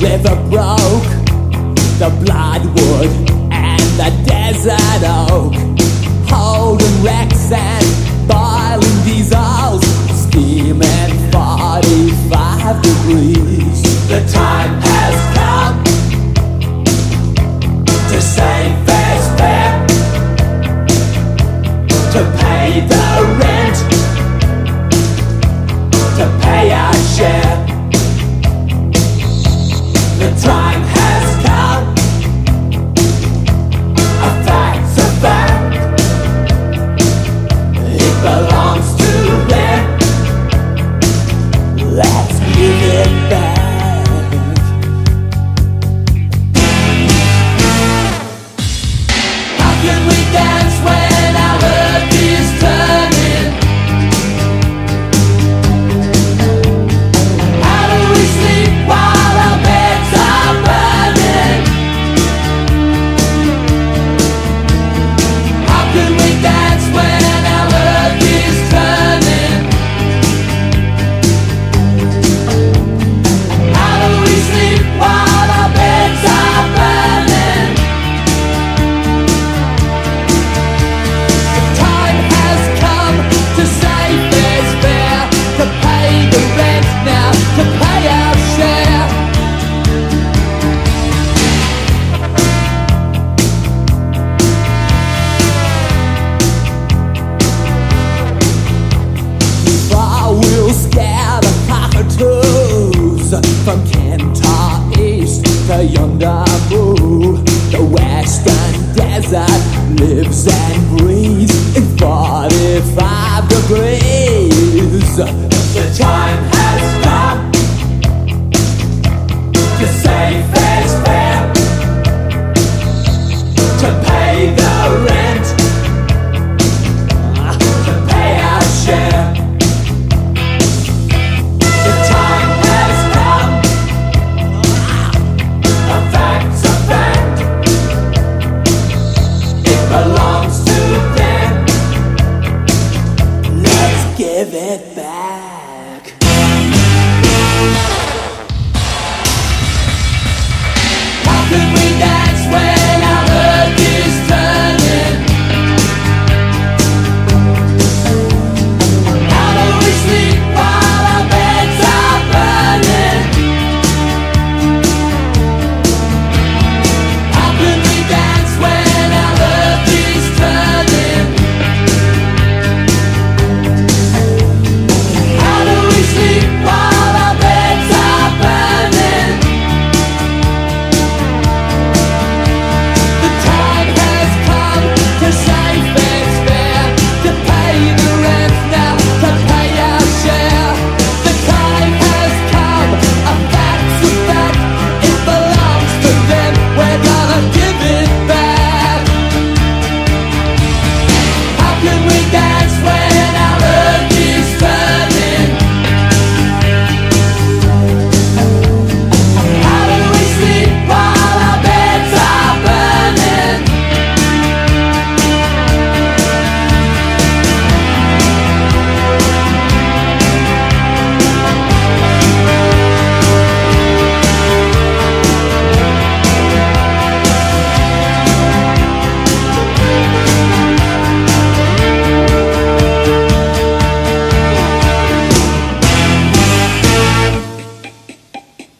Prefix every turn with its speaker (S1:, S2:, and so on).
S1: river broke, the bloodwood and the desert oak, Holden wrecks and boiling diesels, steaming 45 degrees. The time has come to save fair, to pay the rent, to pay our share. From Kintore East to Yuendumu. The western desert lives and breathes in 45 degrees. back.